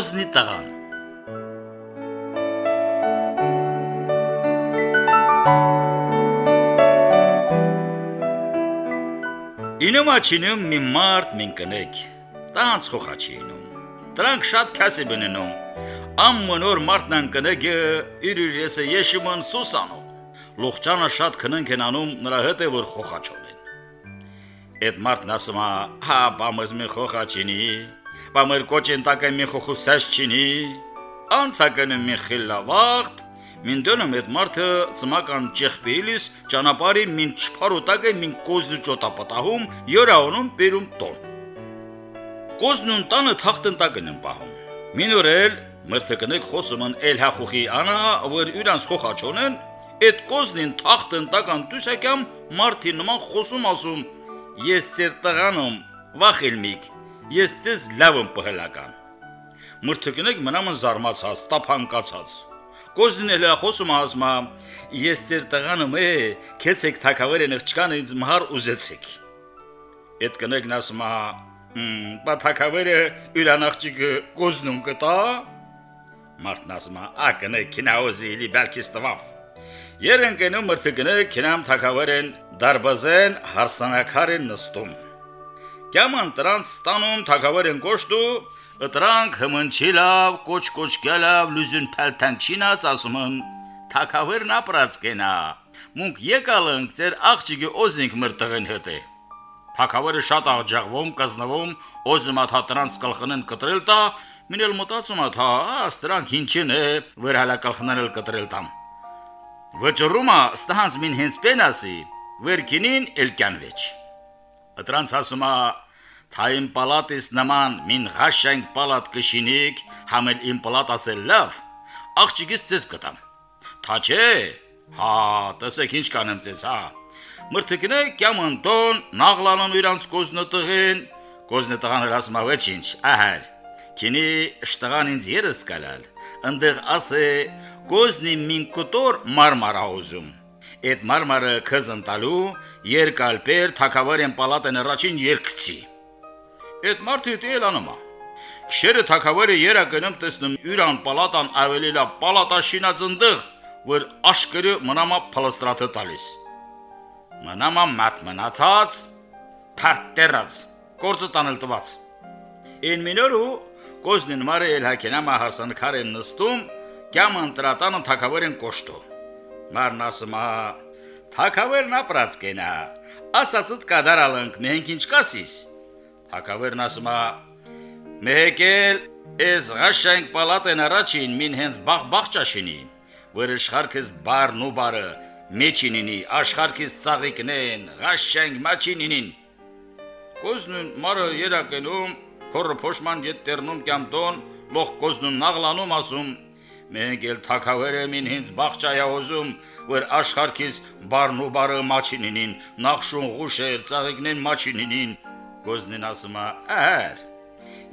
Կոզնի տղան Ինում աչինում մի մարդ մին կնեք, տանց խոխաչի ինում։ Դրանք շատ քասի բննում։ Ամմն օր մարդն անկնեգը իր իր եսը եշիմն սուսանում։ Լողջանը շատ քննք են անում նրա հետ է որ խոխաչոնեն։ Այդ մարդն ասում է, հա, բամыз մի խոխաչինի, բամր կոչեն տակը մի խոխուսած չինի, անցականը մի խիլավախտ, Մինդոնը մեծ մարդը ծմական ճեղբիլիս ճանապարհի մին չփարուտակը մին կոզնու ճոտապտահում յորաոնում բերում տոն։ Կոզնուն տանը թախտնտակն են պահում։ Մինորել մրթկնեք խոսումն էլ հախուխի անա որ իրանց խոխաչոնեն այդ կոզնին թախտնտական դուսակամ մարդի նման խոսում ասում ես ծեր տղանում վախելմիկ ես ցեզ լավ եմ պահելական։ Մրթկնեք մնամ զարմացած, տափանկացած։ Կոզին էլ խոսում ասմա, ես ձեր տղանում է, քեցեք թակավեր են աղջկան ինձ մհար ուզեցեք։ Էդ կնեքն ասմա, բա թակավերը յուրանաղջիկը կոզնում կտա։ Մարդն ասմա, ա կնեք քնաոզի լի բալքի ստվավ։ Երենկենում մրթկնեք քնամ թակավերեն դարբազեն հարսանակարեն նստում։ Կաման տրանց ստանում թակավերեն կոշտու Ըտրանք հմնչիլավ, կոչ-կոչկալավ, լուզուն փալթանք շինած ասում են, թակավերն ապրած կենա։ Մունք եկալնք ծեր աղջիկի օզինք մրտղեն հետե։ Թակավերը շատ աղջաղվում, կզնվում, օզումա թատրանց կլխնեն կտրել տա, մինել մտածում աթա, աստրանք ինչին է, վեր հալա կլխնել կտրել տամ։ Վճռումա ստահանց մին հենց պենասի, վերքինին էլ վեճ։ Ըտրանց ասումա Թային պալատիս նման մին ղաշենք պալատ կշինիկ, համել իմ պալատ ասել լավ, աղջիկից ձեզ կտամ։ Թա չէ, հա, տեսեք ինչ կանեմ ձեզ, հա։ Մրթկնե կամ Անտոն նաղլանան իրանց կոզնտղին, կոզնտղան հրասմա ոչինչ, ահար։ Քինի շտղան ինձ երես կալալ, ընդեղ ասե կոզնի մին կոտոր մարմարա ուզում։ Այդ մարմարը քզընտալու երկալպեր թակավարեն պալատն առաջին երկցի Այդ մարդը դել անոմա։ Քշերը թակավերը երակնում տեսնում յուրան պալատան ավելի լավ պալատաշինած ընդեղ, որ աշկերը մնամա փլստրատը տալիս։ Մնամա մատ մնացած, փարտերած, կորցը տանել տված։ Այն մինորու կոզնին մարը էլ հակենամա հարսանքարեն նստում, կյամ ընտրատանը թակավերեն կոշտո։ Մարն ասում է, թակավերն ապրած կենա, ասացդ կադարալանք, մենք ինչ կասիս։ Հակավերն ասում է. «Մեհեկել էս ղաշենք պալատեն առաջին մին հենց բաղ-բաղ ճաշինի, որ աշխարհքս բարն ու բարը մեջինինի, աշխարհքս ծաղիկնեն, ղաշենք մաչինինին»։ Կոզնուն մարը երակենում, քորը փոշման յետ տերնում կամտոն, լող կոզնուն նաղլանում ասում Մենք էլ թակավերը մին հենց բաղճայա ոզում, որ աշխարհքից բարն ու բարը մաչինինին, նախշուն ղուշեր, ծաղիկնեն մաչինինին, Գոզնին ասում է. «Ահար,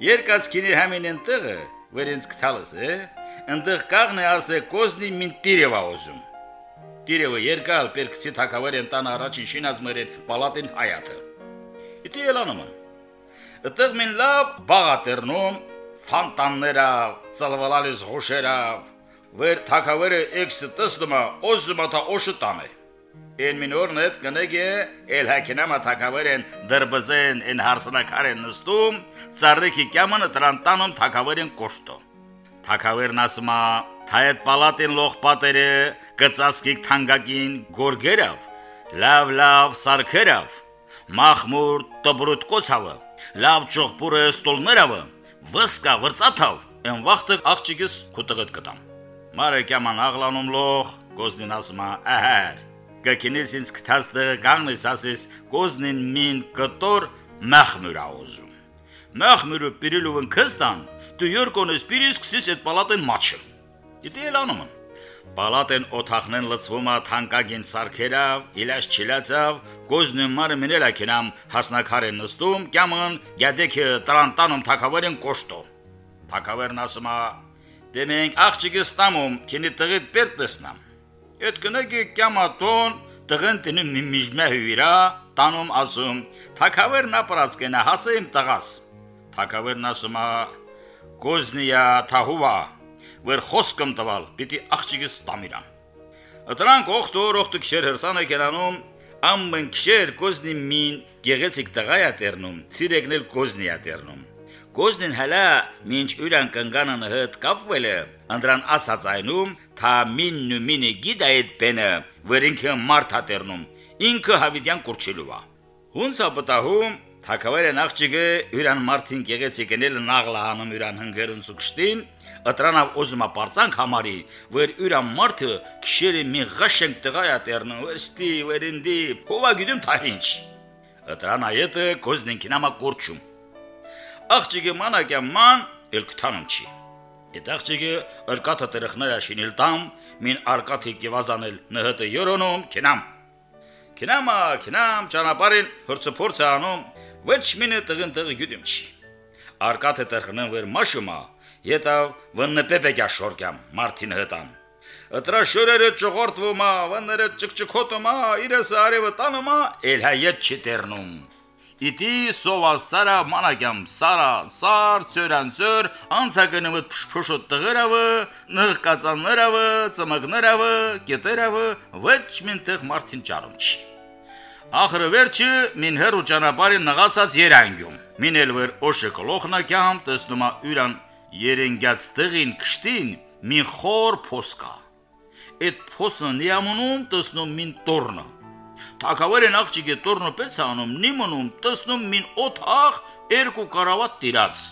երկածքինի համին ընտեղը, որ ինձ կթալս է, ընտեղ կաղն է ասե Գոզնի մին տիրևա ոզում»։ Տիրևը երկալ պերկցի թակավեր ընտան առաջին շինած մերեն պալատին հայաթը։ Իտի ելանոման։ Այդտեղ մին լավ բաղատերնում ֆանտաններով, ծլվալալիս հոշերով, վեր թակավերը էքսը տեսնում է, օզում է թա օշտան է։ Են մինորնետ կնեգե էլ հակինամա թակավերեն դրբզեն են հարսնակարեն նստում, ծառիկի կյամանը տրանտանում թակավերեն կոշտո։ Թակավերն ասմա, թա այդ պալատին լողպատերը կծասկիկ թանգակին գորգերավ, լավ լավ սարքերավ, մախմուր տբրուտ կոցավը, լավ ճողպուրը ստոլներավը, վսկա վրծաթավ, են վախտը աղջիկս կուտղըտ կտամ։ Մարը կյաման աղլանում լող, գոզնին ասմա, ահար, կքինես ինձ կթաստը գաղնես ասես կոզնին մին կտոր մախմուրա ոզում։ Մախմուրը պիրիլուվն քստան, դու յորկոնես պիրիս քսիս այդ պալատեն մաչը։ Դիտի էլանոմն։ Պալատեն օթախնեն լծվում է թանկագին սարքերով, իլաշ չիլացավ, գոզնը մարը մներա կենամ հասնակարեն նստում, կյամն գյադեքը տրանտանում թակավերեն կոշտո։ Թակավերն ասում է. «Դե մենք աղջիկս տամում, քինի տղիդ պերտ տեսնամ»։ Այդ կնեգի կյամատոն տղեն տնի միջմե հյուրա տանում ասում թակավերն ապրած կենա հասեմ տղաս թակավերն ասում Կոզնիա թահուվա, որ խոսքմ տվալ, պիտի աղջիկս տամիրան։ Դրանք օխտոր օխտու քշեր հրսանը կերանում, ամեն քշեր կոզնի մին գեղեցիկ տղայա տերնում, ցիրեկնել կոզնիա տերնում։ Կոզնին հələ մինչ յուրան կնկանան հդ կապվել է, անդրան ասած այնում, թա միննու մինի գիդա այդ բենը, որ ինքը մարդ հատերնում, ինքը հավիդյան կուրչիլուվա։ Հունցա պտահում Թակավերը նախճիգը յուրան մարտին գեղեցիկ ենել նաղլահանում յուրան հնգերուն սուկշտին, ըտրանավ ոզմա պարծանք համարի, որ յուրան մարտը քշերի մի ղաշենք տղայա տերնու, վերստի, վերինդի, հովա գիտում թահինչ։ Ըտրանա յետը կոզնինքին ամա կորչում։ Աղջիկը մանակյա ման էլ կթանում չի։ Այդ աղջիկը ըրկաթը տրխները շինել տամ, մին արկաթի կիվազանել նհտը յորոնում, կինամ։ Կինամա, կինամ, ճանապարհին հրցփորձ անում, ոչ մինը տղն տղ գյուդիմ չի։ Արկաթը տրխնն վեր մաշումա, յետավ վնը պեպեկյա շորկյամ, մարտին հտան։ Ըտրա շորերը ճողորտվումա, վները ճկճկոտումա, իրես արևը տանումա, էլ հայետ չի տերնում։ Իտի սովասցարա մանագյամ սարա սար ծորանցոր անցակնմդ փշփշոտ տղերավը նղկածաններավը ծմկներավը կետերավը ոչ մինտեղ մարտին ճարում չի Ախրը վերջը մին հերու ճանապարհին նղացած երանգյում։ Մինել վեր օշը կլոխնակյամ տեսնումա յուրան երենգյաց տղին կշտին մին խոր փոսկա։ Այդ փոսը նիամունում տեսնում մին տորնը։ Թակավերեն աղջիկի տորնը պես անում նիմունում տեսնում մին օթախ երկու կարավատ տիրած։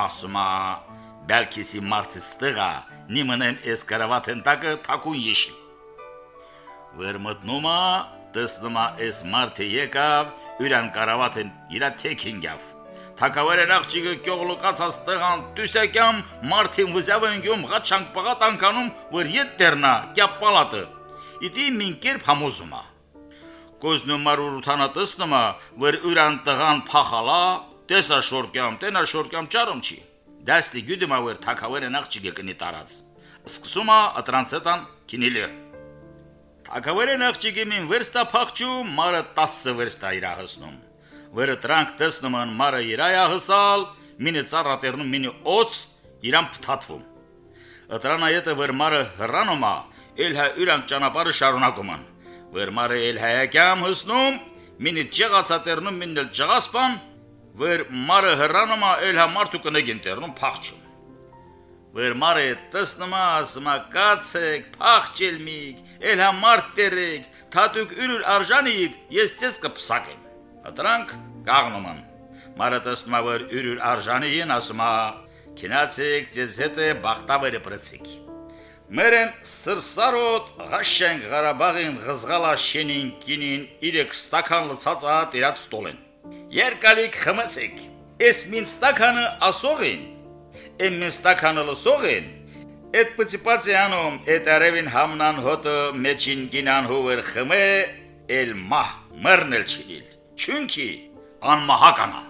Ասումա բəlkisi մարդը ստղա նիմանեն էս կարավատեն տակը թակուն եշի։ Վեր մտնումա տեսնումա էս մարդը եկավ, յուրան կարավաթեն իրա թեքինգավ։ Թակավերեն աղջիկը կյողլոկացած տղան տուսակյամ մարդին վզավենգյում ղաչանք պղատ անկանում, որ ետ տերնա, կյապ պալատը։ Իտի մին կերպ համոզումա։ Կոզնում մարուրութանա տեսնումա, որ յուրան տղան փախալա, տեսա շորկյամ, տենա շորկյամ ճարում չի։ Դաստի գյուդիմա որ թակավերեն աղջիկը կնի տարած։ Սկսումա ատրանցետան քինիլը Ակավերեն աղջիկի մին վերստա փախչու, մարը 10 վերստա իրա հսնում։ Վերը տրանք տեսնում են մարը իրայա հսալ, մինը ծառատերնում մինի օծ իրան փթաթվում։ Ըտրանա յետը վեր մարը հրանոմա, էլ հա յուրանք ճանապարհը շարունակում են։ Վեր մարը էլ հայակյամ հսնում, մինի ճեղացատերնում մինը ճղասպան, վեր մարը հրանոմա, էլ հա մարդու կնեգին տերնում փախչում։ Վեր մարը տեսնումա ասմա կացեք, փախչելմիկ, էլ համարտ տերեք, թատուկ ուրուր արժանիք, ես ցես կփսակեմ։ Ատրանք կաղնոման։ Մարը տեսնումա որ ուրուր արժանիին ասմա քինացեք ցես հետը բախտավերը բրցիկ։ Մերեն սրսարոտ ղաշեն Ղարաբաղին ղզղալա շենին կինին իրեք ստական լցածա տիրած ստոլեն։ Երկալիկ խմեցեք։ Էս մին ստականը ասողին եմ մստականը լսողեն Այդ պծիպացիանում այդ արևին համնան հոտը մեջին գինան հովեր խմե էլ մահ մռնել չիլ Չունքի անմահականա